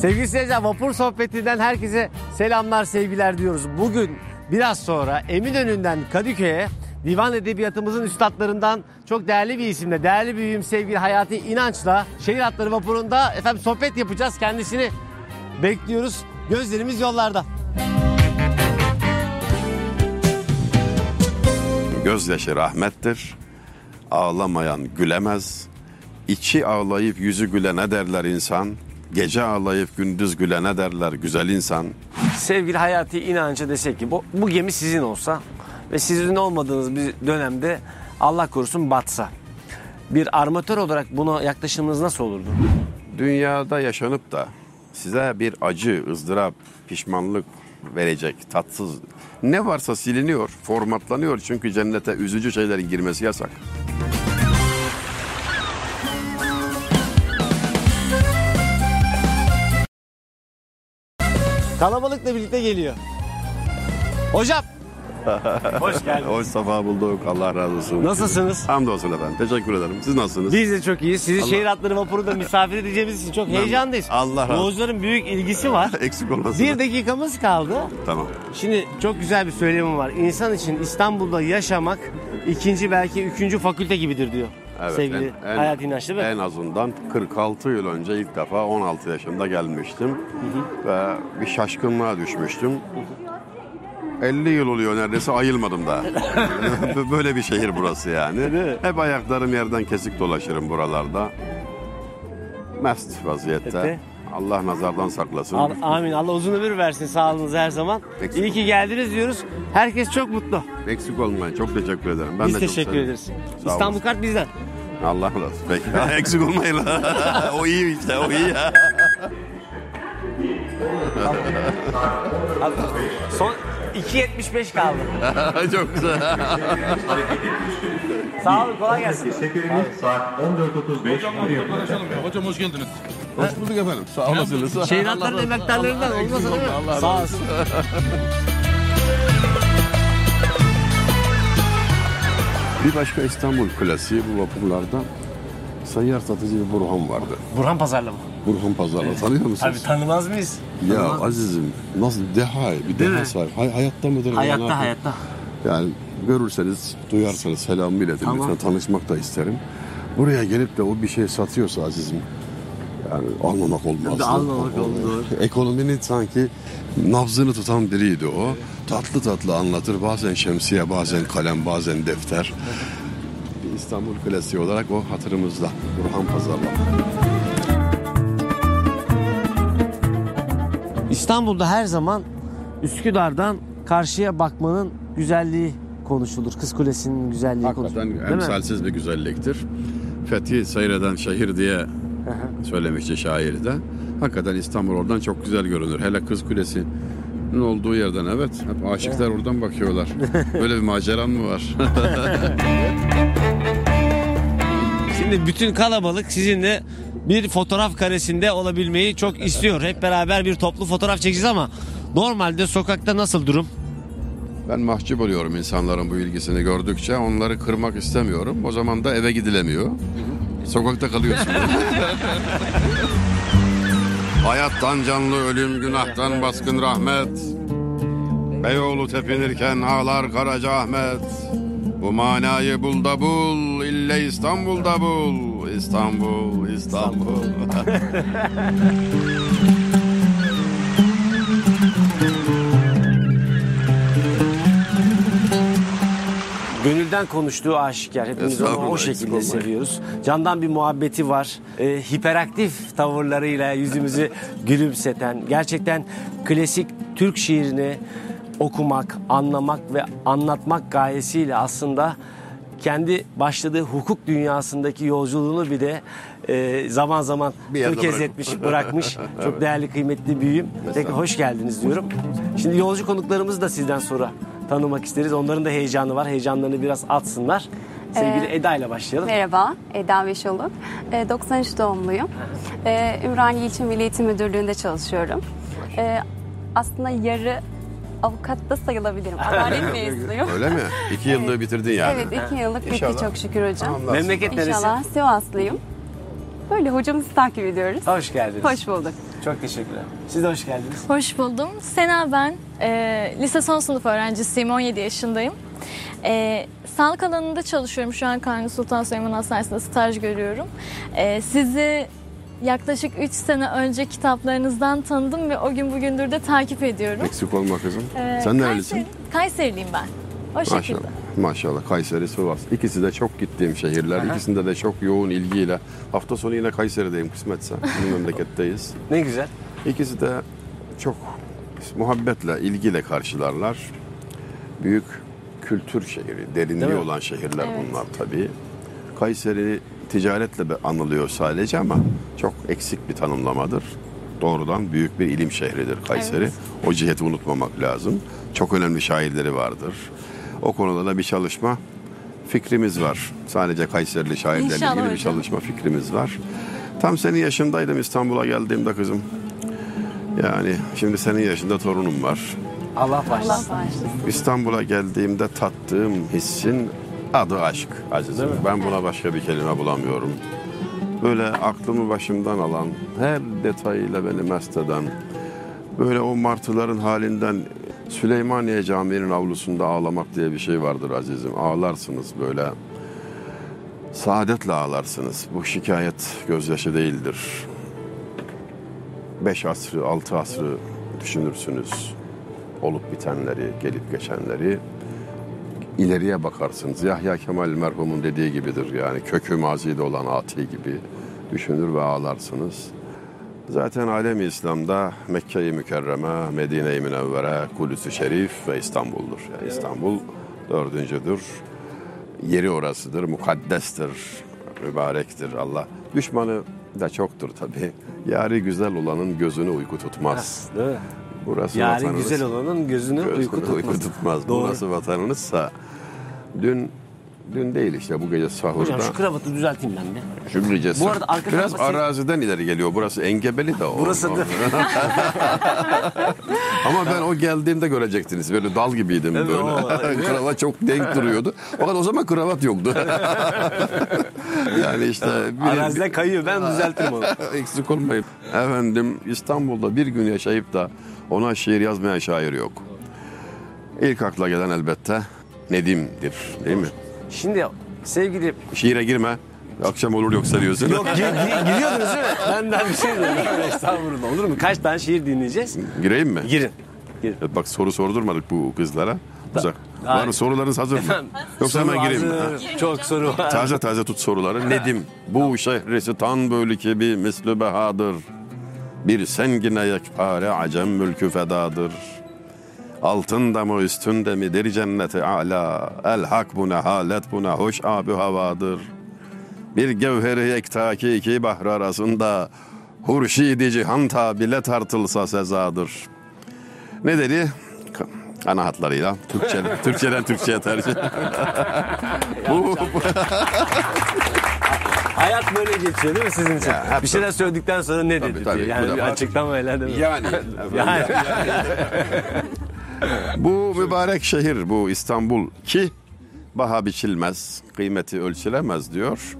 Sevgili seyirciler vapur sohbetinden herkese selamlar sevgiler diyoruz. Bugün biraz sonra Eminönü'nden Kadıköy'e divan edebiyatımızın üstadlarından çok değerli bir isimle, değerli büyüğüm sevgili Hayati İnanç'la şehir hatları vapurunda efendim sohbet yapacağız. Kendisini bekliyoruz. Gözlerimiz yollarda. Gözyaşı rahmettir. Ağlamayan gülemez. İçi ağlayıp yüzü gülene derler insan. Gece ağlayıp gündüz gülene derler güzel insan. Sevgili Hayati İnanç'a desek ki bu, bu gemi sizin olsa ve sizin olmadığınız bir dönemde Allah korusun batsa. Bir armatör olarak buna yaklaşımınız nasıl olurdu? Dünyada yaşanıp da size bir acı, ızdırap, pişmanlık verecek tatsız ne varsa siliniyor, formatlanıyor. Çünkü cennete üzücü şeylerin girmesi yasak. Kalabalıkla birlikte geliyor. Hocam. Hoş geldiniz. Hoş sabah bulduk. Allah razı olsun. Nasılsınız? Hamdolsun efendim. Teşekkür ederim. Siz nasılsınız? Biz de çok iyiyiz. Sizi Allah- şehir hatları vapurunda misafir edeceğimiz için çok heyecanlıyız. Allah razı olsun. Yolcuların büyük ilgisi var. Eksik olmasın. Bir dakikamız kaldı. Tamam. Şimdi Şimdi çok güzel bir söylemim var. İnsan için İstanbul'da yaşamak ikinci belki üçüncü fakülte gibidir diyor. Sevgili en- en- Hayat İnanç değil mi? En azından 46 yıl önce ilk defa 16 yaşında gelmiştim. Ve bir şaşkınlığa düşmüştüm. 50 yıl oluyor neredeyse ayılmadım daha. Böyle bir şehir burası yani. Hep ayaklarım yerden kesik dolaşırım buralarda. Mest vaziyette. Peki. Allah nazardan saklasın. Al- amin. Allah uzun ömür versin sağlığınıza her zaman. Eksik İyi ki geldiniz diyoruz. Herkes çok mutlu. Eksik olmayın. Çok teşekkür ederim. Ben Biz de çok teşekkür sevindim. ederiz. İstanbul kart bizden. Allah razı olsun. Peki. Eksik olmayın. o iyi işte o iyi. Son 2.75 kaldı. çok güzel. Sağ olun kolay gelsin. Seferimiz saat 14.35 yapılacak. Hocam hoş geldiniz. Hoş bulduk efendim. Sağ olasınız. Şehir hatların emektarlarından olmasa değil mi? Sağ olsun. Bir başka İstanbul klasiği bu vapurlarda seyyar satıcı bir Burhan vardı. Burhan Pazarlama. Burhan Pazarı tanıyor musunuz? Abi tanımaz mıyız? ya Tanımaz. azizim nasıl deha bir deha sahip. Hay- hayatta mıdır? Hayatta hayatta. Yani görürseniz, duyarsanız selamımı iletin. Tamam. Lütfen tanışmak da isterim. Buraya gelip de o bir şey satıyorsa azizim yani almamak olmaz. Almamak oldu. Ekonominin sanki nabzını tutan biriydi o. Tatlı tatlı anlatır. Bazen şemsiye, bazen kalem, bazen defter. Bir İstanbul klasiği olarak o hatırımızda. Burhan Pazarlama. İstanbul'da her zaman Üsküdar'dan karşıya bakmanın güzelliği konuşulur. Kız Kulesi'nin güzelliği konuşulur. Hakikaten Değil mi? emsalsiz bir güzelliktir. Fethi seyreden şehir diye söylemişti şair de. Hakikaten İstanbul oradan çok güzel görünür. Hele Kız Kulesi'nin olduğu yerden evet. Hep aşıklar oradan bakıyorlar. Böyle bir maceran mı var? Şimdi bütün kalabalık sizinle bir fotoğraf karesinde olabilmeyi çok istiyor. Hep beraber bir toplu fotoğraf çekeceğiz ama normalde sokakta nasıl durum? Ben mahcup oluyorum insanların bu ilgisini gördükçe. Onları kırmak istemiyorum. O zaman da eve gidilemiyor. Sokakta kalıyorsun. Hayattan canlı ölüm, günahtan baskın rahmet. Beyoğlu tepinirken ağlar Karaca Ahmet. Bu manayı bul da bul, ille İstanbul'da bul. İstanbul, İstanbul. Gönülden konuştuğu aşikar. Hepimiz onu o şekilde seviyoruz. Candan bir muhabbeti var. Ee, hiperaktif tavırlarıyla yüzümüzü gülümseten, gerçekten klasik Türk şiirini okumak, anlamak ve anlatmak gayesiyle aslında kendi başladığı hukuk dünyasındaki yolculuğunu bir de e, zaman zaman tökez etmiş, bırakmış. Çok değerli, kıymetli büyüğüm. Tekrar hoş geldiniz diyorum. Şimdi yolcu konuklarımızı da sizden sonra tanımak isteriz. Onların da heyecanı var. Heyecanlarını biraz atsınlar. Sevgili Ee, Eda ile başlayalım. Merhaba, Eda Beşoluk. Ee, 93 doğumluyum. Ee, Ümraniye İlçe Milli Eğitim Müdürlüğü'nde çalışıyorum. Ee, aslında yarı avukat da sayılabilirim. Adalet mezunuyum. Öyle mi? İki yıllığı bitirdin yani. Evet, iki yıllık bitti çok şükür hocam. Anlarsın. Memleket neresi? İnşallah Sivaslıyım. Böyle hocamızı takip ediyoruz. Hoş geldiniz. Hoş bulduk. Çok teşekkürler. Siz de hoş geldiniz. Hoş buldum. Sena ben. Ee, lise son sınıf öğrencisiyim. 17 yaşındayım. Ee, sağlık alanında çalışıyorum. Şu an Kanuni Sultan Süleyman Hastanesi'nde staj görüyorum. Ee, sizi yaklaşık 3 sene önce kitaplarınızdan tanıdım ve o gün bugündür de takip ediyorum. Eksik olma kızım. Ee, Sen nerelisin? Kayseri- Kayseriliyim ben. O şekilde. Maşallah. Maşallah. Kayseri, Sivas. İkisi de çok gittiğim şehirler. İkisinde de çok yoğun ilgiyle. Hafta sonu yine Kayseri'deyim kısmetse. Bizim memleketteyiz. Ne güzel. İkisi de çok muhabbetle, ilgiyle karşılarlar. Büyük kültür şehri, derinliği olan şehirler Evet. bunlar tabii. Kayseri ticaretle anılıyor sadece ama çok eksik bir tanımlamadır. Doğrudan büyük bir ilim şehridir Kayseri. Evet. O ciheti unutmamak lazım. Çok önemli şairleri vardır. O konuda da bir çalışma fikrimiz var. Sadece Kayserili şairlerle İnşallah ilgili bir çalışma fikrimiz var. Tam senin yaşındaydım İstanbul'a geldiğimde kızım. Yani şimdi senin yaşında torunum var. Allah Allah başlasın. bağışlasın. İstanbul'a geldiğimde tattığım hissin adı aşk azizim. Ben buna başka bir kelime bulamıyorum. Böyle aklımı başımdan alan, her detayıyla beni mest eden, böyle o martıların halinden Süleymaniye Camii'nin avlusunda ağlamak diye bir şey vardır azizim. Ağlarsınız böyle. Saadetle ağlarsınız. Bu şikayet gözyaşı değildir. Beş asrı, altı asrı düşünürsünüz olup bitenleri, gelip geçenleri ileriye bakarsınız. Yahya Kemal merhumun dediği gibidir yani kökü mazide olan ati gibi düşünür ve ağlarsınız. Zaten alem İslam'da Mekke-i Mükerreme, Medine-i Münevvere, Kudüs-ü Şerif ve İstanbul'dur. Yani İstanbul dördüncüdür. Yeri orasıdır, mukaddestir, mübarektir Allah. Düşmanı da çoktur tabii. Yari güzel olanın gözünü uyku tutmaz. Değil mi? Burası Yani vatanınız. güzel olanın gözünü Gözünü uyku tutmaz. tutmaz. Doğru. Burası vatanınızsa dün dün değil işte bu gece sahurda. Hocam şu kravatı düzelteyim ben de. Şu gece Bu arada arka biraz araziden ileri geliyor. Burası engebeli de o. Burası da- Ama ben o geldiğimde görecektiniz. Böyle dal gibiydim Evet, böyle. o- kravat çok denk duruyordu. Fakat o zaman kravat yoktu. yani işte bir- Arazide kayıyor ben düzeltirim onu. Eksik olmayın. Efendim İstanbul'da bir gün yaşayıp da ona şiir yazmayan şair yok. İlk akla gelen elbette Nedim'dir değil mi? Şimdi sevgili Şiire girme. Akşam olur yoksa diyorsun. Yok gir, gir, giriyordunuz değil mi? Benden bir şey diyorum. Estağfurullah olur mu? Kaç tane şiir dinleyeceğiz? Gireyim mi? Girin. Evet, Bak soru sordurmadık bu kızlara. Hayır. Var sorularınız hazır mı? Yoksa hemen gireyim mi? hazır. Çok soru var. Taze taze tut soruları. Nedim, bu şehrisi tan bölü bir mislü behadır. Bir sengine yekpare acem mülkü fedadır. Altında mı üstünde midir cenneti ala? El hak bu ne halet bu ne hoş abü havadır. Bir gevheri yektaki iki bahr arasında hurşidi cihan tabile tartılsa sezadır. Ne dedi? Ana hatlarıyla Türkçe, Türkçeden Türkçe'ye tercih. bu, Hayat böyle geçiyor değil mi sizin için? hep bir şeyler söyledikten sonra ne dedi Tabii, tabii, Yani bir var. açıklamayla değil mi? yani, Yani. Bu mübarek şehir bu İstanbul ki baha biçilmez, kıymeti ölçülemez diyor.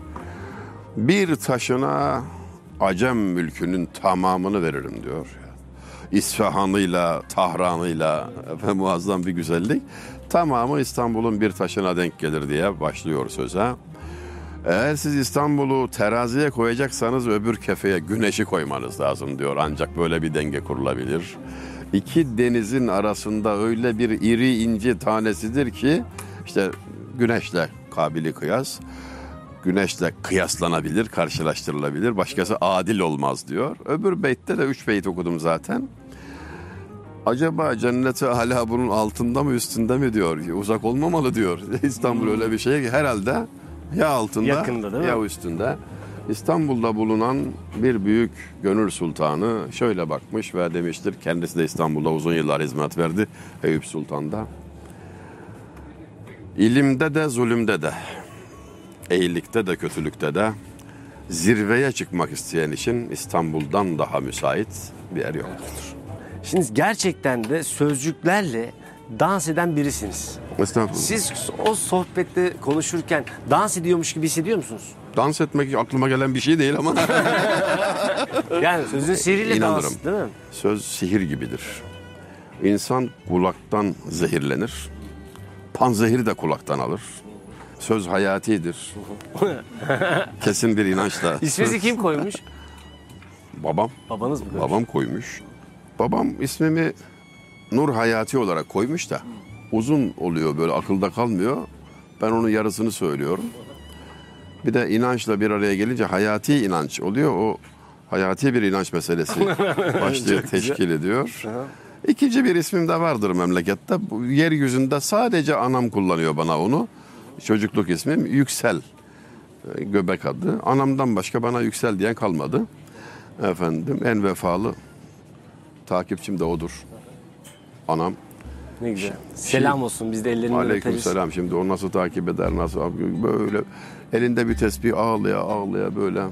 Bir taşına Acem mülkünün tamamını veririm diyor. İsfahanıyla, Tahran'ıyla efendim, muazzam bir güzellik. Tamamı İstanbul'un bir taşına denk gelir diye başlıyor söze. Eğer siz İstanbul'u teraziye koyacaksanız öbür kefeye güneşi koymanız lazım diyor. Ancak böyle bir denge kurulabilir. İki denizin arasında öyle bir iri ince tanesidir ki işte güneşle kabili kıyas. Güneşle kıyaslanabilir, karşılaştırılabilir. Başkası adil olmaz diyor. Öbür beytte de üç beyt okudum zaten. Acaba cenneti hala bunun altında mı üstünde mi diyor. Uzak olmamalı diyor. İstanbul öyle bir şey ki herhalde ya altında Yakında değil mi? ya üstünde. İstanbul'da bulunan bir büyük gönül sultanı şöyle bakmış ve demiştir. Kendisi de İstanbul'da uzun yıllar hizmet verdi. Eyüp Sultan'da. İlimde de zulümde de, iyilikte de kötülükte de zirveye çıkmak isteyen için İstanbul'dan daha müsait bir yer yoktur. Şimdi gerçekten de sözcüklerle dans eden birisiniz. Estağfurullah. Siz o sohbette konuşurken dans ediyormuş gibi hissediyor musunuz? Dans etmek aklıma gelen bir şey değil ama Yani sözün sihriyle İnanırım. dans değil mi? söz sihir gibidir. İnsan kulaktan zehirlenir. Panzehiri de kulaktan alır. Söz hayatidir. Kesin bir inançla. İsminizi kim koymuş? Babam. Babanız mı koymuş? Babam koymuş. Babam ismimi Nur Hayati olarak koymuş da uzun oluyor böyle akılda kalmıyor. Ben onun yarısını söylüyorum. Bir de inançla bir araya gelince hayati inanç oluyor. O hayati bir inanç meselesi başlıyor teşkil ediyor. İkinci bir ismim de vardır memlekette. Bu yeryüzünde sadece anam kullanıyor bana onu. Çocukluk ismim Yüksel. E, Göbek adı. Anamdan başka bana Yüksel diyen kalmadı. Efendim en vefalı takipçim de odur. Anam. Ne güzel. Selam olsun biz de ellerinden Aleyküm öperiz. selam. Şimdi o nasıl takip eder, nasıl böyle elinde bir tesbih ağlaya ağlaya böyle.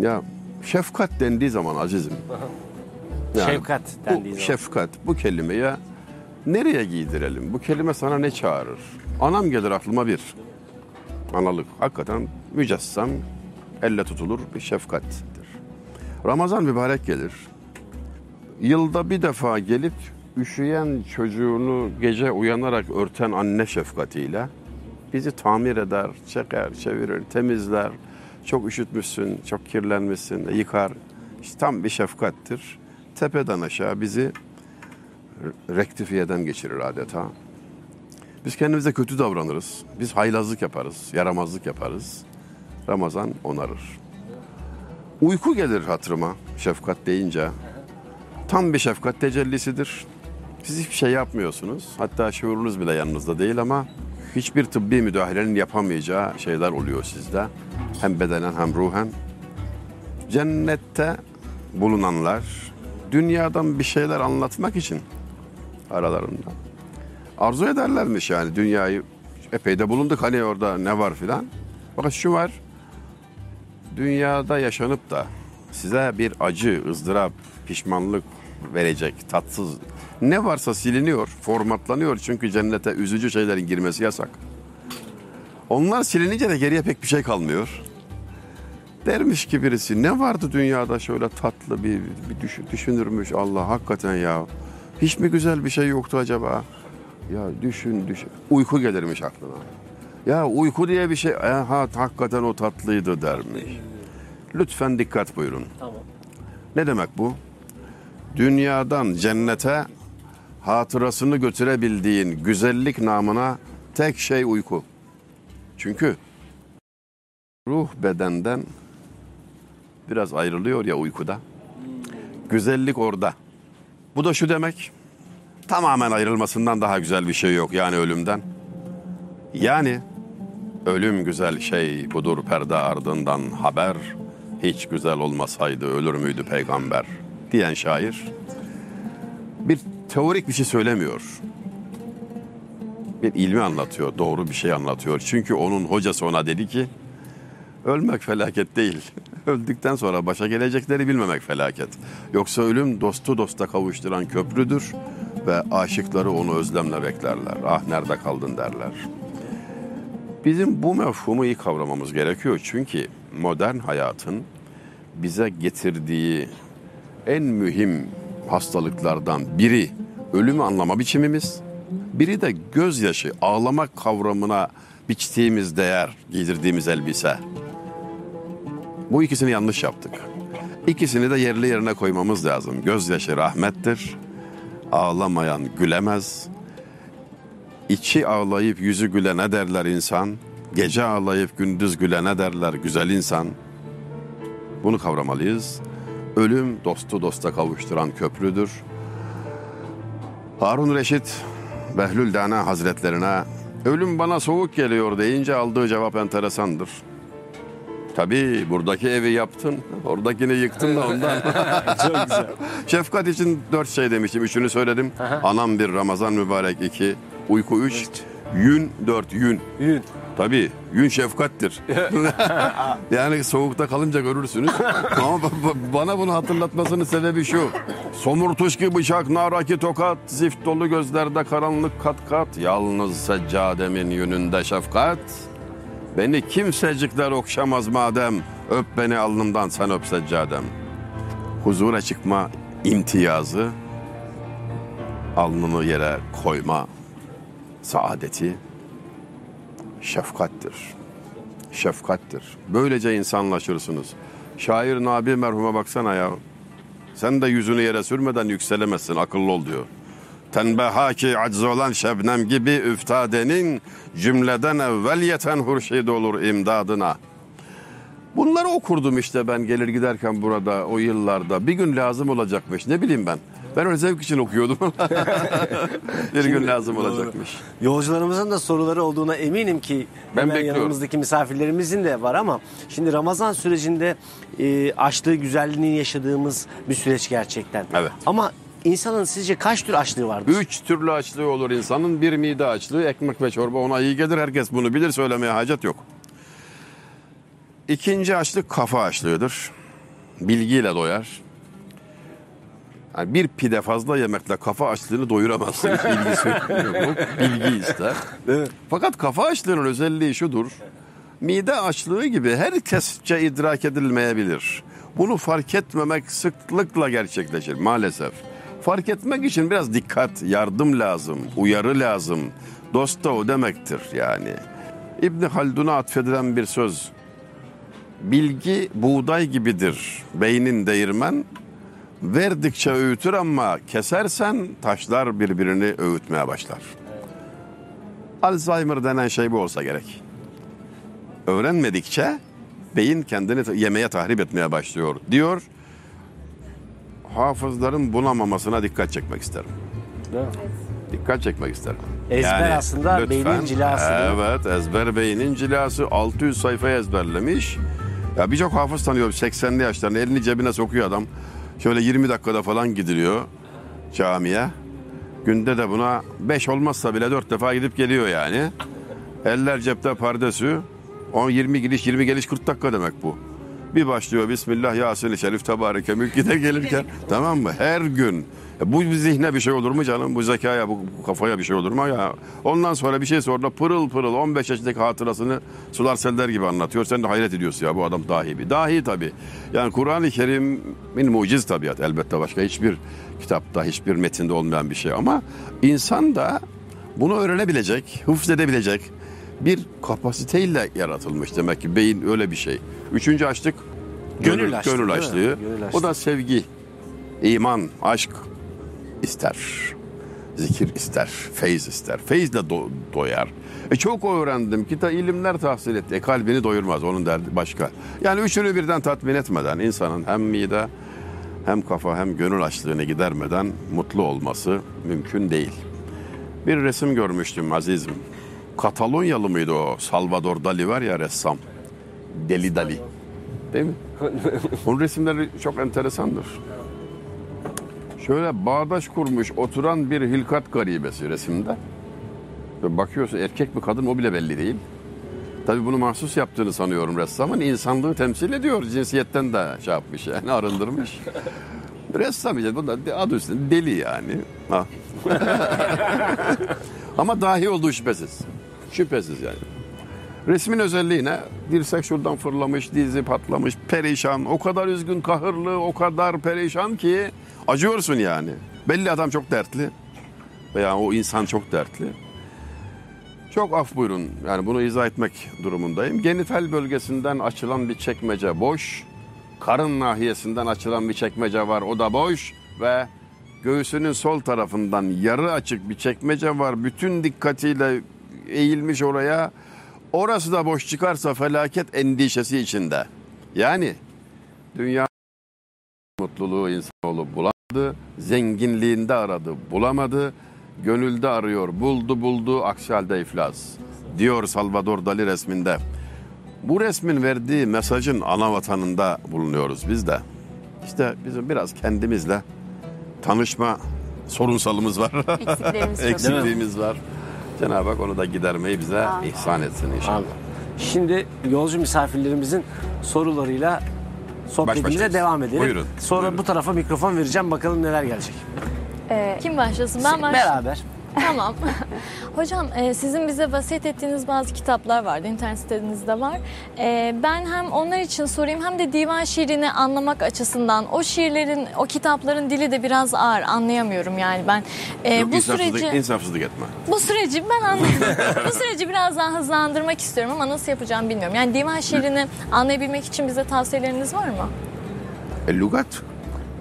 Ya şefkat dendiği zaman azizim. Yani Şefkat dendiği bu zaman. şefkat bu kelimeye nereye giydirelim? Bu kelime sana ne çağırır? Anam gelir aklıma bir. Analık hakikaten mücessem elle tutulur bir şefkattir. Ramazan mübarek gelir. Yılda bir defa gelip üşüyen çocuğunu gece uyanarak örten anne şefkatiyle bizi tamir eder, çeker, çevirir, temizler. Çok üşütmüşsün, çok kirlenmişsin, yıkar. İşte tam bir şefkattir. Tepeden aşağı bizi re- rektifiyeden geçirir adeta. Biz kendimize kötü davranırız. Biz haylazlık yaparız, yaramazlık yaparız. Ramazan onarır. Uyku gelir hatırıma şefkat deyince. Tam bir şefkat tecellisidir. Siz hiçbir şey yapmıyorsunuz. Hatta şuurunuz bile yanınızda değil ama hiçbir tıbbi müdahalenin yapamayacağı şeyler oluyor sizde. Hem bedenen hem ruhen. Cennette bulunanlar dünyadan bir şeyler anlatmak için aralarında arzu ederlermiş yani dünyayı epey de bulunduk hani orada ne var filan. Fakat şu var dünyada yaşanıp da size bir acı, ızdırap, pişmanlık verecek tatsız ne varsa siliniyor, formatlanıyor çünkü cennete üzücü şeylerin girmesi yasak. Onlar silinince de geriye pek bir şey kalmıyor. Dermiş ki birisi ne vardı dünyada şöyle tatlı bir, bir düşün- düşünürmüş Allah hakikaten ya. Hiç mi güzel bir şey yoktu acaba? Ya düşün düşün. Uyku gelirmiş aklına. Ya uyku diye bir şey e, ha hakikaten o tatlıydı dermiş. Lütfen dikkat buyurun. Tamam. Ne demek bu? Dünyadan cennete hatırasını götürebildiğin güzellik namına tek şey uyku. Çünkü ruh bedenden biraz ayrılıyor ya uykuda. Güzellik orada. Bu da şu demek. Tamamen ayrılmasından daha güzel bir şey yok yani ölümden. Yani ölüm güzel şey budur perde ardından haber. Hiç güzel olmasaydı ölür müydü peygamber diyen şair bir teorik bir şey söylemiyor. Bir ilmi anlatıyor, doğru bir şey anlatıyor. Çünkü onun hocası ona dedi ki ölmek felaket değil. Öldükten sonra başa gelecekleri bilmemek felaket. Yoksa ölüm dostu dosta kavuşturan köprüdür ve aşıkları onu özlemle beklerler. Ah nerede kaldın derler. Bizim bu mefhumu iyi kavramamız gerekiyor. Çünkü modern hayatın bize getirdiği en mühim hastalıklardan biri ölümü anlama biçimimiz. Biri de gözyaşı, ağlamak kavramına biçtiğimiz değer, giydirdiğimiz elbise. Bu ikisini yanlış yaptık. İkisini de yerli yerine koymamız lazım. Gözyaşı rahmettir. Ağlamayan gülemez. İçi ağlayıp yüzü gülene derler insan. Gece ağlayıp gündüz gülene derler güzel insan. Bunu kavramalıyız. Ölüm dostu dosta kavuşturan köprüdür. Harun Reşit Behlül Dana Hazretlerine ölüm bana soğuk geliyor deyince aldığı cevap enteresandır. Tabii buradaki evi yaptın, oradakini yıktın da ondan. Çok güzel. Şefkat için dört şey demiştim, üçünü söyledim. Anam bir, Ramazan mübarek iki, uyku üç, yün dört, yün. Yün. Tabii yün şefkattir. yani soğukta kalınca görürsünüz. Ama ba- ba- bana bunu hatırlatmasının sebebi şu. Somurtuşki bıçak, naraki tokat, zift dolu gözlerde karanlık kat kat. Yalnız seccademin yününde şefkat. Beni kimsecikler okşamaz madem. Öp beni alnımdan sen öp seccadem. Huzura çıkma imtiyazı. Alnını yere koyma saadeti şefkattir. Şefkattir. Böylece insanlaşırsınız. Şair Nabi merhuma baksana ya. Sen de yüzünü yere sürmeden yükselemezsin akıllı ol diyor. Tenbeha ki acz olan şebnem gibi üftadenin cümleden evvel yeten hurşid olur imdadına. Bunları okurdum işte ben gelir giderken burada o yıllarda. Bir gün lazım olacakmış ne bileyim ben. Ben öyle zevk için okuyordum. bir gün lazım olacakmış. Yolcularımızın da soruları olduğuna eminim ki Ben hemen bekliyorum. yanımızdaki misafirlerimizin de var ama şimdi Ramazan sürecinde e, açlığı güzelliğini yaşadığımız bir süreç gerçekten. Evet. Ama insanın sizce kaç tür açlığı vardır? Üç türlü açlığı olur insanın. Bir mide açlığı, ekmek ve çorba ona iyi gelir. Herkes bunu bilir, söylemeye hacet yok. İkinci açlık kafa açlığıdır. Bilgiyle doyar. Yani bir pide fazla yemekle kafa açlığını doyuramazsın. Hiç ilgisi yok. Bilgi ister. Fakat kafa açlığının özelliği şudur. Mide açlığı gibi herkesçe idrak edilmeyebilir. Bunu fark etmemek sıklıkla gerçekleşir maalesef. Fark etmek için biraz dikkat, yardım lazım, uyarı lazım. Dost da o demektir yani. İbni Haldun'a atfedilen bir söz. Bilgi buğday gibidir, beynin değirmen. Verdikçe öğütür ama kesersen taşlar birbirini öğütmeye başlar. Alzheimer denen şey bu olsa gerek. Öğrenmedikçe beyin kendini yemeye tahrip etmeye başlıyor diyor. Hafızların bulamamasına dikkat çekmek isterim. Değil mi? Dikkat çekmek isterim. Ezber aslında beynin cilası? Evet ezber beynin cilası 600 sayfa ezberlemiş. Ya birçok hafız tanıyorum 80'li yaşlarında elini cebine sokuyor adam. Şöyle 20 dakikada falan gidiliyor camiye. Günde de buna 5 olmazsa bile 4 defa gidip geliyor yani. Eller cepte pardesü. 10-20 gidiş 20 geliş 40 dakika demek bu. Bir başlıyor Bismillah Yasin-i Şerif Tebareke Mülkide gelirken tamam mı? Her gün. E Bu zihne bir şey olur mu canım? Bu zekaya, bu kafaya bir şey olur mu ya? Ondan sonra bir şey sonra pırıl pırıl 15 yaşındaki hatırasını sular seller gibi anlatıyor. Sen de hayret ediyorsun ya bu adam dahi bir. Dahi tabii. Yani Kur'an-ı Kerim'in muciz tabiat elbette başka hiçbir kitapta, hiçbir metinde olmayan bir şey. Ama insan da bunu öğrenebilecek, hıfzedebilecek bir kapasiteyle yaratılmış demek ki beyin öyle bir şey. Üçüncü açlık Gönül gönül, açlığı. Gönül açlığı. O da sevgi, iman, aşk ister. Zikir ister, feyz ister. Feyzle do- doyar. E çok öğrendim. Kita ilimler tahsil etti. E kalbini doyurmaz. Onun derdi başka. Yani üçünü birden tatmin etmeden insanın hem mide hem kafa hem gönül açlığını gidermeden mutlu olması mümkün değil. Bir resim görmüştüm azizim. Katalonyalı mıydı o? Salvador Dali var ya ressam. Deli Dali. Değil mi? Onun resimleri çok enteresandır. Şöyle bağdaş kurmuş oturan bir hilkat garibesi resimde. Ve bakıyorsun erkek mi kadın o bile belli değil. Tabii bunu mahsus yaptığını sanıyorum ressamın. insanlığı temsil ediyor. Cinsiyetten de şey yapmış yani arındırmış. Ressam işte bunlar adı üstünde deli yani. Ha. Ama dahi olduğu şüphesiz. Şüphesiz yani. Resmin özelliği ne? Dirsek şuradan fırlamış, dizi patlamış, perişan. O kadar üzgün, kahırlı, o kadar perişan ki acıyorsun yani. Belli adam çok dertli. Veya o insan çok dertli. Çok af buyurun. Yani bunu izah etmek durumundayım. Genital bölgesinden açılan bir çekmece boş. Karın nahiyesinden açılan bir çekmece var. O da boş. Ve göğsünün sol tarafından yarı açık bir çekmece var. Bütün dikkatiyle eğilmiş oraya. Orası da boş çıkarsa felaket endişesi içinde. Yani dünya mutluluğu insanoğlu bulamadı. Zenginliğinde aradı, bulamadı. Gönülde arıyor, buldu buldu, aksi halde iflas. Diyor Salvador Dali resminde. Bu resmin verdiği mesajın ana vatanında bulunuyoruz biz de. İşte bizim biraz kendimizle tanışma sorunsalımız var. Eksiklerimiz. Eksikliğimiz var. Cenab-ı Hak onu da gidermeyi bize Amin. ihsan etsin inşallah. Şimdi yolcu misafirlerimizin sorularıyla sohbetimize devam edelim. Buyurun, Sonra buyurun. bu tarafa mikrofon vereceğim bakalım neler gelecek. Ee, Kim başlasın? Ben başlayayım. Beraber. Tamam. Hocam e, sizin bize vasiyet ettiğiniz bazı kitaplar vardı. internet sitenizde var. E, ben hem onlar için sorayım hem de divan şiirini anlamak açısından o şiirlerin, o kitapların dili de biraz ağır. Anlayamıyorum yani ben. E, Yok, bu süreci insafsızlık etme. bu süreci ben anladım. bu süreci biraz daha hızlandırmak istiyorum ama nasıl yapacağım bilmiyorum. Yani divan şiirini anlayabilmek için bize tavsiyeleriniz var mı? E, lügat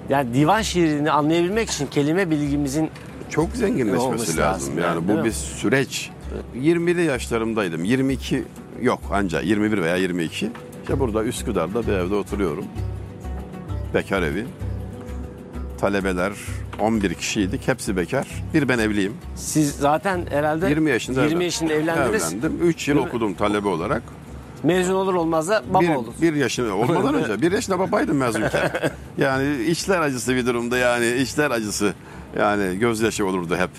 Yani divan şiirini anlayabilmek için kelime bilgimizin çok zenginleşmesi lazım. lazım Yani yani, bu bir süreç. 20'li yaşlarımdaydım. 22 yok anca 21 veya 22. İşte burada Üsküdar'da bir evde oturuyorum. Bekar evi. Talebeler 11 kişiydik. Hepsi bekar. Bir ben evliyim. siz zaten herhalde 20 yaşında 20 evlen- yaşında evlendiniz. Evlendim. 3 yıl okudum talebe olarak. Mezun olur olmaz da baba bir, olur. bir yaşında olmadan önce bir yaşında babaydım mezunken. Yani içler acısı bir durumda yani içler acısı. Yani gözyaşı olurdu hep.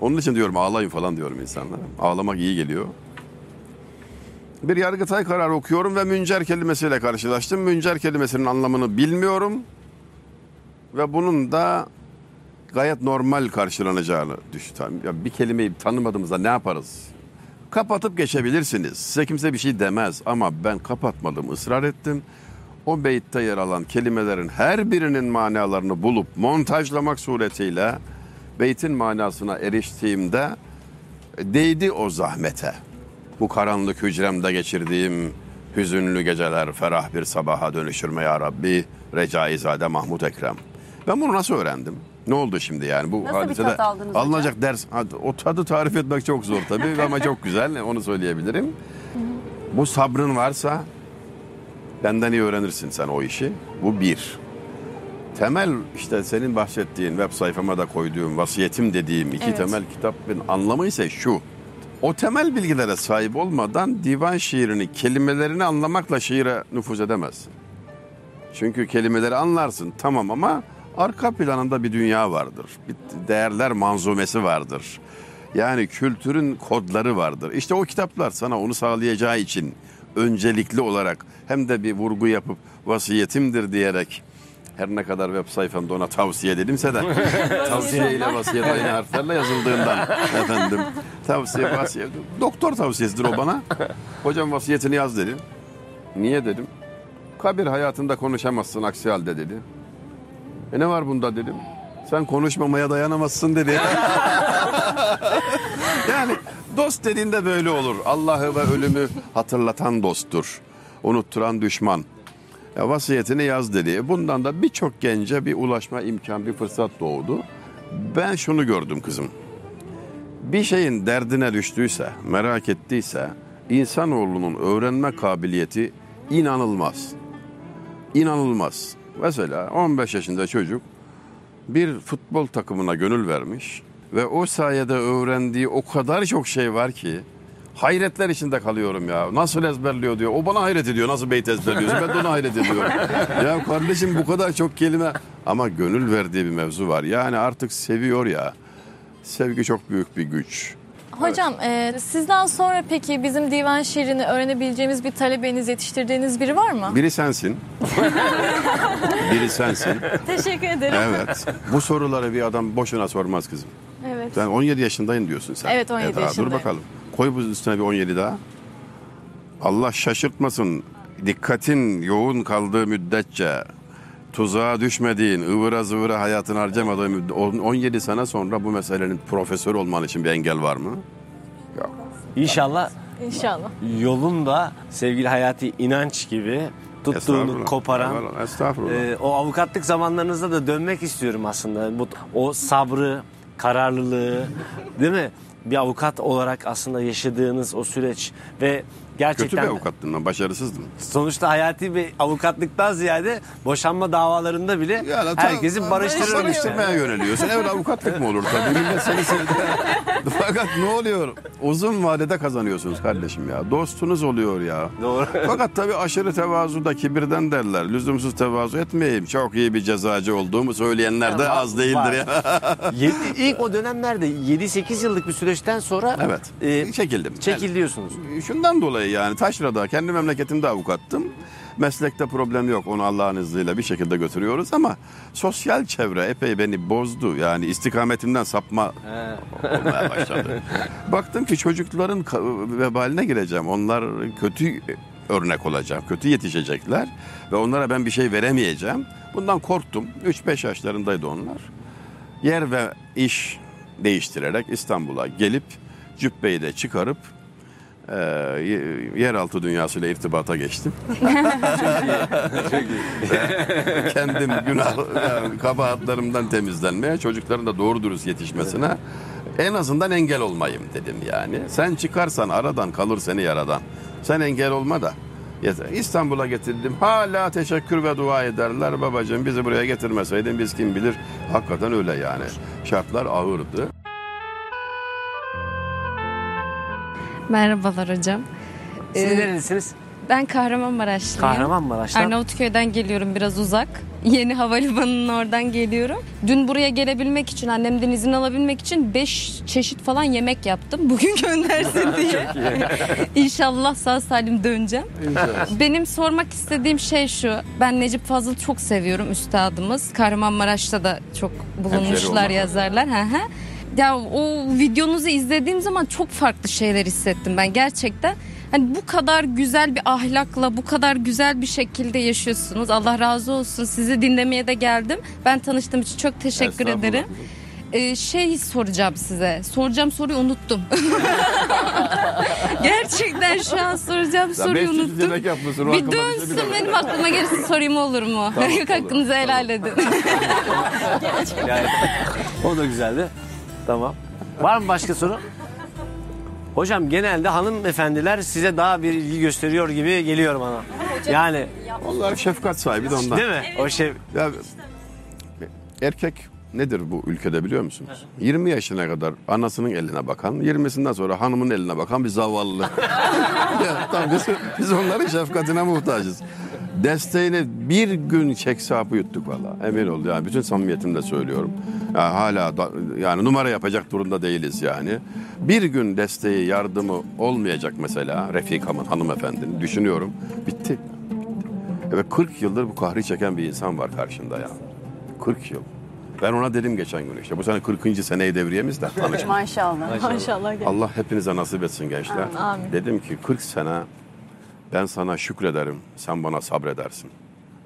Onun için diyorum ağlayın falan diyorum insanlara. Ağlamak iyi geliyor. Bir yargıtay kararı okuyorum ve müncer kelimesiyle karşılaştım. Müncer kelimesinin anlamını bilmiyorum. Ve bunun da gayet normal karşılanacağını düşünüyorum. Ya bir kelimeyi tanımadığımızda ne yaparız? Kapatıp geçebilirsiniz. Size kimse bir şey demez ama ben kapatmadım, ısrar ettim. O beytte yer alan kelimelerin her birinin manalarını bulup montajlamak suretiyle beytin manasına eriştiğimde değdi o zahmete. Bu karanlık hücremde geçirdiğim hüzünlü geceler ferah bir sabaha dönüşür mü ya Rabbi? Recaizade Mahmut Ekrem. Ben bunu nasıl öğrendim? Ne oldu şimdi yani bu Nasıl hadisede aldınız hocam? alınacak ders o tadı tarif etmek çok zor tabii ama çok güzel onu söyleyebilirim. Bu sabrın varsa benden iyi öğrenirsin sen o işi. Bu bir. Temel işte senin bahsettiğin web sayfama da koyduğum vasiyetim dediğim iki Evet. temel kitabın anlamı ise şu. O temel bilgilere sahip olmadan divan şiirini kelimelerini anlamakla şiire nüfuz edemezsin. Çünkü kelimeleri anlarsın tamam ama arka planında bir dünya vardır. Bir değerler manzumesi vardır. Yani kültürün kodları vardır. İşte o kitaplar sana onu sağlayacağı için öncelikli olarak hem de bir vurgu yapıp vasiyetimdir diyerek her ne kadar web sayfamda ona tavsiye edilmişse de tavsiye ile vasiyet aynı harflerle yazıldığından efendim. Tavsiye vasiyet. Doktor tavsiyesidir o bana. Hocam vasiyetini yaz dedi. Niye dedim. Kabir hayatında konuşamazsın aksi halde dedi. E ne var bunda dedim. Sen konuşmamaya dayanamazsın dedi. yani dost dediğinde böyle olur. Allah'ı ve ölümü hatırlatan dosttur. Unutturan düşman. Ya vasiyetini yaz dedi. Bundan da birçok gence bir ulaşma imkan, bir fırsat doğdu. Ben şunu gördüm kızım. Bir şeyin derdine düştüyse, merak ettiyse insanoğlunun öğrenme kabiliyeti inanılmaz. İnanılmaz. Mesela 15 yaşında çocuk bir futbol takımına gönül vermiş ve o sayede öğrendiği o kadar çok şey var ki hayretler içinde kalıyorum ya. Nasıl ezberliyor diyor. O bana hayret ediyor. Nasıl beyt ezberliyorsun? Ben de ona hayret ediyorum. ya kardeşim bu kadar çok kelime ama gönül verdiği bir mevzu var. Yani artık seviyor ya. Sevgi çok büyük bir güç. Hocam e, sizden sonra peki bizim divan şiirini öğrenebileceğimiz bir talebeniz, yetiştirdiğiniz biri var mı? Biri sensin. Biri sensin. Teşekkür ederim. Evet. Bu soruları bir adam boşuna sormaz kızım. Evet. Sen 17 yaşındayım diyorsun sen. Evet, 17 daha Dur yaşındayım. bakalım. Koy bu üstüne bir 17 daha. Allah şaşırtmasın. Dikkatin yoğun kaldığı müddetçe tuzağa düşmediğin, ıvıra zıvıra hayatını harcamadığın müddet, 17 sene sonra bu meselenin profesör olman için bir engel var mı? Yok. İnşallah İnşallah. yolun da sevgili Hayati inanç gibi tuttuğunu Estağfurullah. koparan Estağfurullah. Estağfurullah. e, o avukatlık zamanlarınızda da dönmek istiyorum aslında. Bu o sabrı, kararlılığı değil mi? Bir avukat olarak aslında yaşadığınız o süreç ve Kötü gerçekten bir avukattın lan, başarısızdın. sonuçta hayati bir avukatlıktan ziyade boşanma davalarında bile Yani herkesi barıştırır barıştırmaya yöneliyorsun. Evet avukatlık mı olur tabii. Millet seni sevdi. Fakat ne oluyor? Uzun vadede kazanıyorsunuz kardeşim ya. Dostunuz oluyor ya. Doğru. Fakat tabii aşırı tevazu da kibirden derler. Lüzumsuz tevazu etmeyeyim. Çok iyi bir cezacı olduğumu söyleyenler de az değildir var. ya. İlk o dönemlerde 7-8 yıllık bir süreçten sonra Evet. e, Çekildim. çekil diyorsunuz. Şundan dolayı yani taşrada kendi memleketimde avukattım. Meslekte problem yok. Onu Allah'ın izniyle bir şekilde götürüyoruz ama sosyal çevre epey beni bozdu. Yani istikametimden sapma olmaya başladı. Baktım ki çocukların vebaline gireceğim. Onlar kötü örnek olacağım. Kötü yetişecekler ve onlara ben bir şey veremeyeceğim. Bundan korktum. 3-5 yaşlarındaydı onlar. Yer ve iş değiştirerek İstanbul'a gelip cübbeyi de çıkarıp e, ye- yeraltı dünyasıyla irtibata geçtim. Kendim günah, yani kabahatlerimden temizlenmeye, çocukların da doğru dürüst yetişmesine en azından engel olmayayım dedim yani. Sen çıkarsan aradan kalır seni yaradan. Sen engel olma da. Yeter. İstanbul'a getirdim. Hala teşekkür ve dua ederler. Babacığım bizi buraya getirmeseydin biz kim bilir. Hakikaten öyle yani. Şartlar ağırdı. Merhabalar hocam. Siz Ee, nerelisiniz? Ben Kahramanmaraşlıyım. Kahramanmaraş'tan. Arnavutköy'den geliyorum biraz uzak. Yeni havalimanının oradan geliyorum. Dün buraya gelebilmek için, annemden izin alabilmek için 5 çeşit falan yemek yaptım. Bugün göndersin diye. İnşallah sağ salim döneceğim. Benim sormak istediğim şey şu. Ben Necip Fazıl çok seviyorum üstadımız. Kahramanmaraş'ta da çok bulunmuşlar yazarlar. Hı hı. Ya o videonuzu izlediğim zaman çok farklı şeyler hissettim ben gerçekten. Hani bu kadar güzel bir ahlakla, bu kadar güzel bir şekilde yaşıyorsunuz. Allah razı olsun. Sizi dinlemeye de geldim. Ben tanıştığım için çok teşekkür ederim. Ee, şey soracağım size. Soracağım soruyu unuttum. Gerçekten şu an soracağım soruyu unuttum. yapmışsın. Bir dönsün benim aklıma gerisi sorayım olur mu? Yok hakkınızı helal edin. Yani, o da güzeldi. Tamam. Var mı başka soru? Hocam genelde hanımefendiler size daha bir ilgi gösteriyor gibi geliyor bana. Yani Onlar şefkat sahibi de ondan. değil mi? O şey Ya, erkek nedir bu ülkede biliyor musunuz? 20 yaşına kadar anasının eline bakan, 20'sinden sonra hanımın eline bakan bir zavallı. ya, tamam, biz, biz onların şefkatine muhtacız. Desteğini bir gün çekse hapı yuttuk valla. Emin ol yani bütün samimiyetimle söylüyorum. Ya hala da, yani numara yapacak durumda değiliz yani. Bir gün desteği, yardımı olmayacak mesela Refikam'ın hanımefendinin düşünüyorum. Bitti. Ve 40 yıldır bu kahri çeken bir insan var karşında ya. 40 yıl. Ben ona dedim geçen gün işte bu sene 40. seneyi devriyemiz de tanışma. Maşallah. Maşallah. Allah hepinize nasip etsin gençler. Amin. Dedim ki 40 sene ben sana şükrederim, sen bana sabredersin.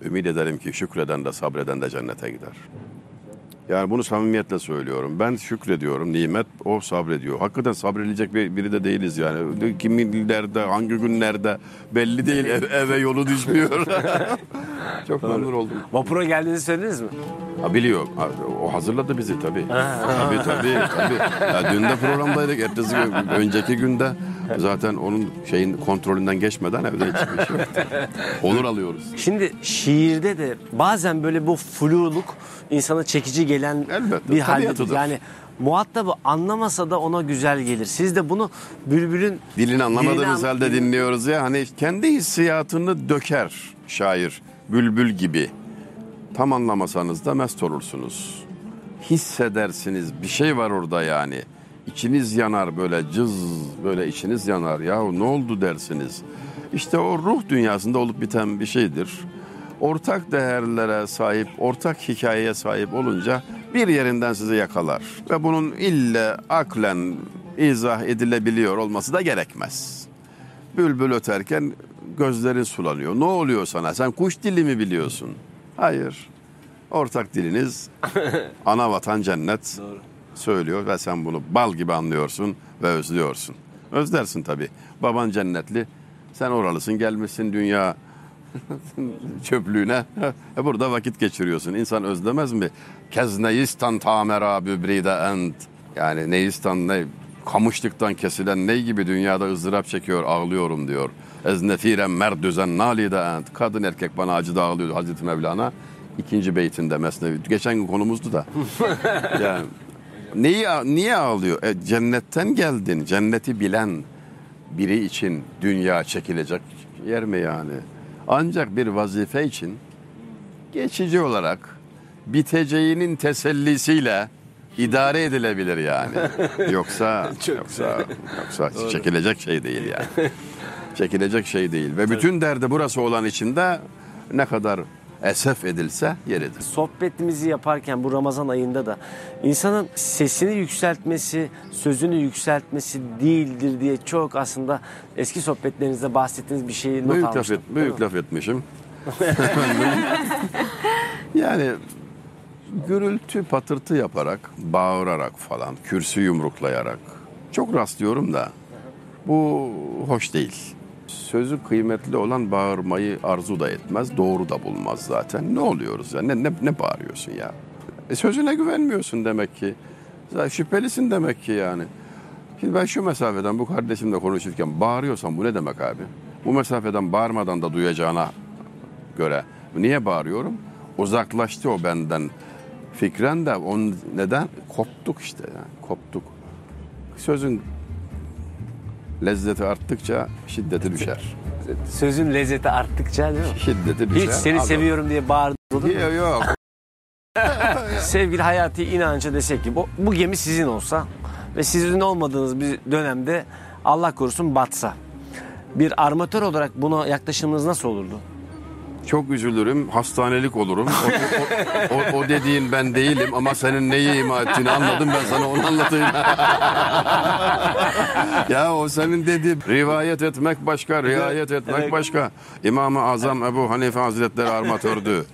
Ümit ederim ki şükreden de sabreden de cennete gider. Yani bunu samimiyetle söylüyorum. Ben şükrediyorum. Nimet o sabrediyor. Hakikaten sabredilecek bir, biri de değiliz yani. Kimin nerede, hangi günlerde belli değil. Ev- eve yolu düşmüyor. Çok memnun oldum. vapura geldiğinizi söylediniz mi? Ha, biliyor. Ha, O hazırladı bizi tabii. tabii tabii. tabii. Ya, dün de programdaydık. Ertesi gün, önceki günde zaten onun şeyin kontrolünden geçmeden evde hiçbir şey yok. Onur alıyoruz. Şimdi şiirde de bazen böyle bu fluluk insana çekici gelen Elbette, bir halde. Yani muhatabı anlamasa da ona güzel gelir. Siz de bunu bülbülün Dilini anlamadığımız Dilini an- halde dinliyoruz ya. Hani kendi hissiyatını döker şair. Bülbül gibi. Tam anlamasanız da mest olursunuz. Hissedersiniz. Bir şey var orada yani. İçiniz yanar böyle cız böyle içiniz yanar. Ya ne oldu dersiniz. İşte o ruh dünyasında olup biten bir şeydir. Ortak değerlere sahip, ortak hikayeye sahip olunca bir yerinden sizi yakalar. Ve bunun ille aklen izah edilebiliyor olması da gerekmez. Bülbül öterken gözlerin sulanıyor. Ne oluyor sana? Sen kuş dili mi biliyorsun? Hayır. Ortak diliniz ana vatan cennet söylüyor ve sen bunu bal gibi anlıyorsun ve özlüyorsun. Özlersin tabii. Baban cennetli. Sen oralısın gelmişsin dünya çöplüğüne. E burada vakit geçiriyorsun. İnsan özlemez mi? Kez neistan tamera bübride ent. Yani neistan ne? Kamışlıktan kesilen ney gibi dünyada ızdırap çekiyor ağlıyorum diyor. Ez nefiren merdüzen nalide ent. Kadın erkek bana acı ağlıyor Hazreti Mevlana. İkinci beytinde Mesnevi. Geçen gün konumuzdu da. yani neyi, niye ağlıyor? E, cennetten geldin. Cenneti bilen biri için dünya çekilecek yer mi yani? Ancak bir vazife için geçici olarak biteceğinin tesellisiyle idare edilebilir yani. Yoksa yoksa yoksa çekilecek şey değil yani. Çekilecek şey değil. Ve bütün derdi burası olan içinde ne kadar esef edilse yeridir. Sohbetimizi yaparken bu Ramazan ayında da insanın sesini yükseltmesi, sözünü yükseltmesi değildir diye çok aslında eski sohbetlerinizde bahsettiğiniz bir şeyi not Büyük laf, almıştım. et, büyük laf etmişim. yani gürültü patırtı yaparak, bağırarak falan, kürsü yumruklayarak çok rastlıyorum da bu hoş değil. Sözü kıymetli olan bağırmayı arzu da etmez, doğru da bulmaz zaten. Ne oluyoruz ya? Ne, ne, ne bağırıyorsun ya? E sözüne güvenmiyorsun demek ki. Şüphelisin demek ki yani. Şimdi ben şu mesafeden bu kardeşimle konuşurken bağırıyorsam bu ne demek abi? Bu mesafeden bağırmadan da duyacağına göre niye bağırıyorum? Uzaklaştı o benden fikren de onun neden? Koptuk işte yani koptuk. Sözün lezzeti arttıkça şiddeti düşer. Sözün lezzeti arttıkça değil mi? Şiddeti düşer. Hiç seni Adam- seviyorum diye bağırdın. olur mu? Yok yok. Sevgili hayati inancı desek ki bu, bu gemi sizin olsa ve sizin olmadığınız bir dönemde Allah korusun batsa. Bir armatör olarak buna yaklaşımınız nasıl olurdu? Çok üzülürüm, hastanelik olurum. O, o- o- o dediğin ben değilim ama senin neyi ima ettiğini anladım ben sana onu anlatayım. ya o senin dediğin rivayet etmek başka, riayet etmek Evet. başka. İmam-ı Azam Ebu Hanife Hazretleri armatördü.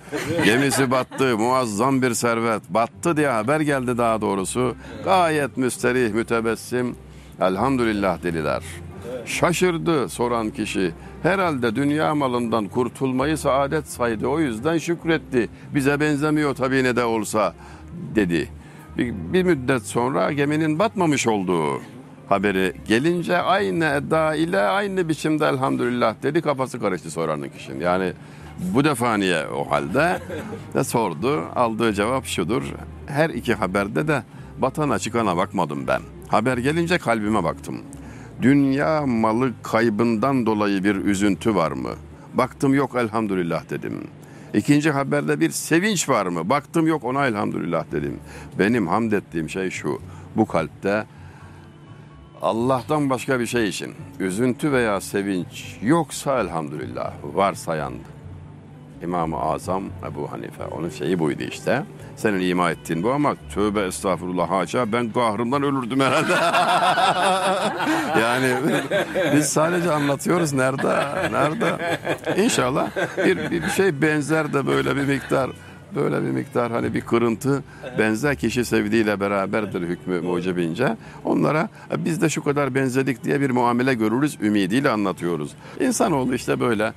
Gemisi battı, muazzam bir servet. Battı diye haber geldi daha doğrusu. Gayet müsterih, mütebessim. Elhamdülillah dediler. Şaşırdı soran kişi. Herhalde dünya malından kurtulmayı saadet saydı. O yüzden şükretti. Bize benzemiyor tabii ne de olsa dedi. Bir, bir müddet sonra geminin batmamış olduğu haberi gelince aynı eda ile aynı biçimde elhamdülillah dedi. Kafası karıştı soranın kişinin. Yani bu defa niye o halde? Ve sordu. Aldığı cevap şudur. Her iki haberde de batana çıkana bakmadım ben. Haber gelince kalbime baktım. Dünya malı kaybından dolayı bir üzüntü var mı? Baktım yok elhamdülillah dedim. İkinci haberde bir sevinç var mı? Baktım yok ona elhamdülillah dedim. Benim hamd ettiğim şey şu. Bu kalpte Allah'tan başka bir şey için üzüntü veya sevinç yoksa elhamdülillah varsayan İmam-ı Azam Ebu Hanife. Onun şeyi buydu işte. Senin ima ettiğin bu ama tövbe estağfurullah haşa ben kahrımdan ölürdüm herhalde. yani biz sadece anlatıyoruz nerede nerede. İnşallah bir, bir şey benzer de böyle bir miktar böyle bir miktar hani bir kırıntı benzer kişi sevdiğiyle beraberdir hükmü mucibince. Onlara "E, biz de şu kadar benzedik diye bir muamele görürüz ümidiyle anlatıyoruz. İnsanoğlu işte böyle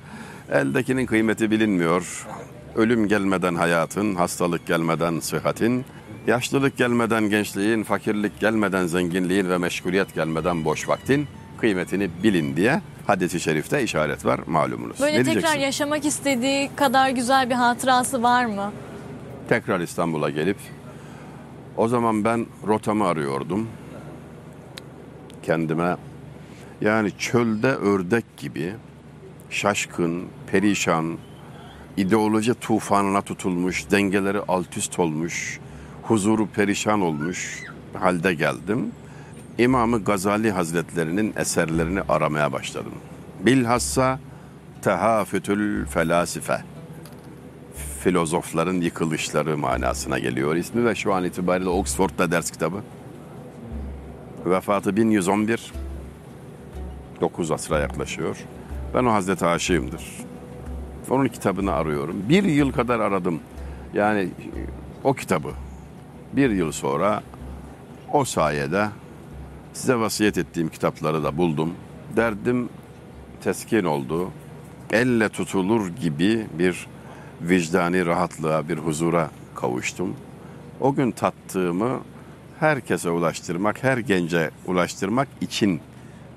eldekinin kıymeti bilinmiyor. Ölüm gelmeden hayatın, hastalık gelmeden sıhhatin, yaşlılık gelmeden gençliğin, fakirlik gelmeden zenginliğin ve meşguliyet gelmeden boş vaktin kıymetini bilin diye hadisi şerifte işaret var malumunuz. Böyle ne tekrar diyeceksin? yaşamak istediği kadar güzel bir hatırası var mı? tekrar İstanbul'a gelip o zaman ben rotamı arıyordum. Kendime yani çölde ördek gibi şaşkın, perişan, ideoloji tufanına tutulmuş, dengeleri alt üst olmuş, huzuru perişan olmuş halde geldim. İmamı Gazali Hazretlerinin eserlerini aramaya başladım. Bilhassa Tehafütül Felasife filozofların yıkılışları manasına geliyor ismi ve şu an itibariyle Oxford'da ders kitabı. Vefatı 1111. 9 asra yaklaşıyor. Ben o Hazreti aşığımdır. Onun kitabını arıyorum. Bir yıl kadar aradım. Yani o kitabı. Bir yıl sonra o sayede size vasiyet ettiğim kitapları da buldum. Derdim teskin oldu. Elle tutulur gibi bir vicdani rahatlığa, bir huzura kavuştum. O gün tattığımı herkese ulaştırmak, her gence ulaştırmak için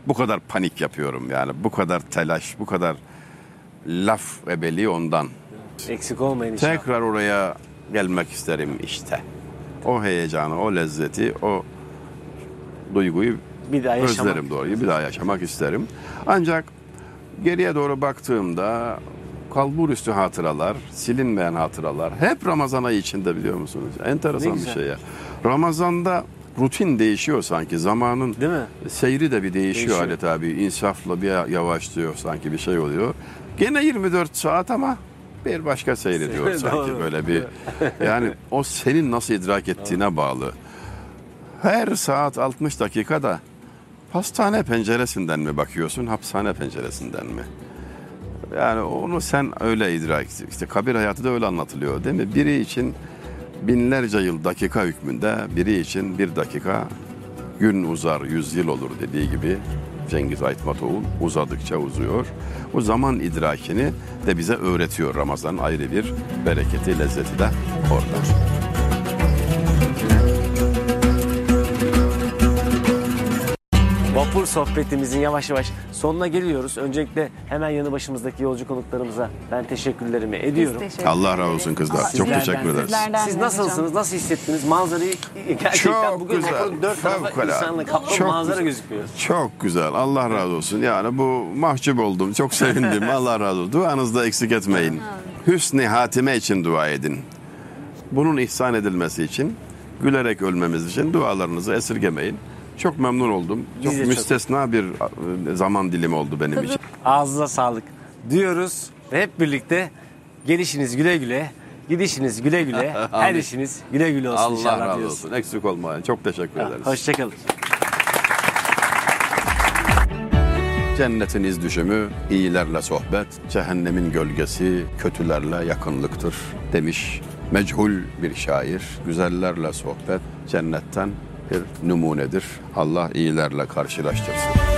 bu kadar panik yapıyorum yani. Bu kadar telaş, bu kadar laf ebeli ondan. Eksik olmayın inşallah. Tekrar oraya gelmek isterim işte. O heyecanı, o lezzeti, o duyguyu Bir daha yaşamak. özlerim doğruyu bir daha yaşamak isterim. Ancak geriye doğru baktığımda kalbur üstü hatıralar, silinmeyen hatıralar hep Ramazan ayı içinde biliyor musunuz? Enteresan bir şey ya. Ramazanda rutin değişiyor sanki. Zamanın Değil mi? seyri de bir değişiyor, Değişiyor. Halit abi. İnsafla bir yavaşlıyor sanki bir şey oluyor. Gene 24 saat ama bir başka seyrediyor sanki böyle bir. Yani o senin nasıl idrak ettiğine bağlı. Her saat 60 dakikada hastane penceresinden mi bakıyorsun, hapishane penceresinden mi? Yani onu sen öyle idrak işte kabir hayatı da öyle anlatılıyor değil mi? Biri için binlerce yıl dakika hükmünde, biri için bir dakika gün uzar, yüz yıl olur dediği gibi Cengiz Aytmatoğlu uzadıkça uzuyor. O zaman idrakini de bize öğretiyor Ramazan ayrı bir bereketi, lezzeti de orada. Vapur sohbetimizin yavaş yavaş sonuna geliyoruz. Öncelikle hemen yanı başımızdaki yolcu konuklarımıza ben teşekkürlerimi ediyorum. Teşekkür Allah razı olsun kızlar. Allah- Çok teşekkür ederiz. Siz nasılsınız? hocam. Nasıl hissettiniz? Manzarayı gerçekten Çok bugün güzel, dört fevkalade. insanla kaplı Çok manzara güzel. gözüküyor. Çok güzel. Allah razı olsun. Yani bu mahcup oldum. Çok sevindim. Allah razı olsun. Duanızı da eksik etmeyin. Hüsnü hatime için dua edin. Bunun ihsan edilmesi için, gülerek ölmemiz için dualarınızı esirgemeyin. Çok memnun oldum. Çok de çok- müstesna bir e, zaman dilimi oldu benim için. Ağzınıza sağlık diyoruz ve hep birlikte gelişiniz güle güle, gidişiniz güle güle, her işiniz güle güle olsun Allah inşallah razı diyoruz. olsun. Eksik olmayın. Çok teşekkür ederiz. Hoşçakalın. Cennetin düşümü, iyilerle sohbet, cehennemin gölgesi, kötülerle yakınlıktır demiş mechul bir şair. Güzellerle sohbet cennetten bir numunedir. Allah iyilerle karşılaştırsın.